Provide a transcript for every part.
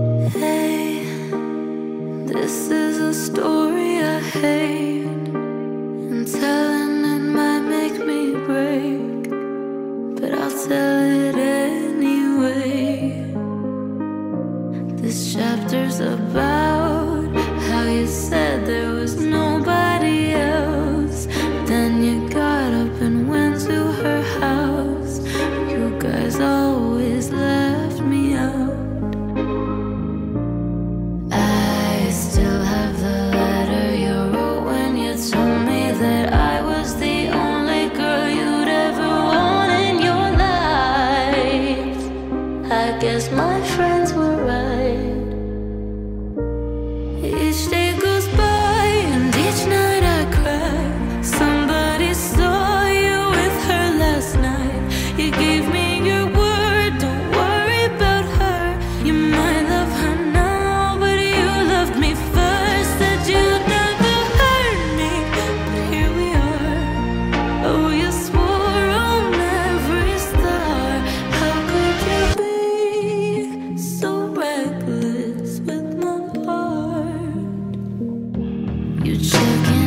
Hey, this is a story I hate. guess my You chicken.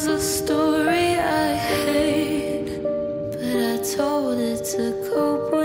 It's a story I hate, but I told it to cope.